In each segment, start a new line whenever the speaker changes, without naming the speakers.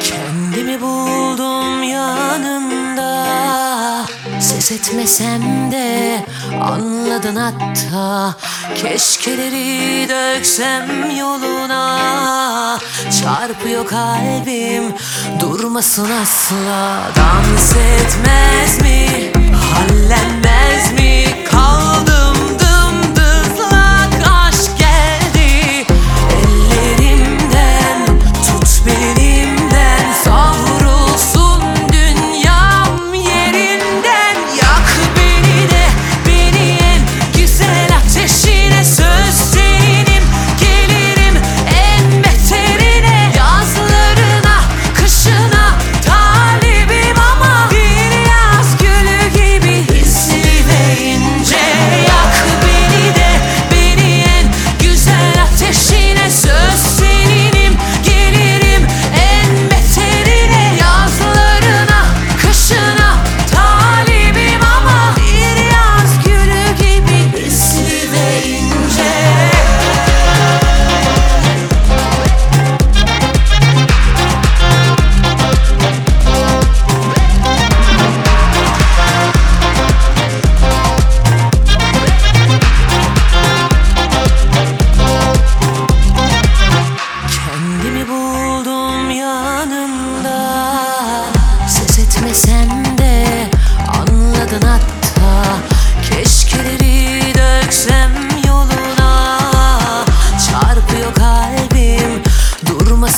Kendimi buldum yanında Ses etmesem de anladın hatta. Keşkeleri döksem yoluna. Çarpıyor kalbim durmasın asla. Dans etmez mi? Hallenmez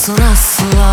そらすわ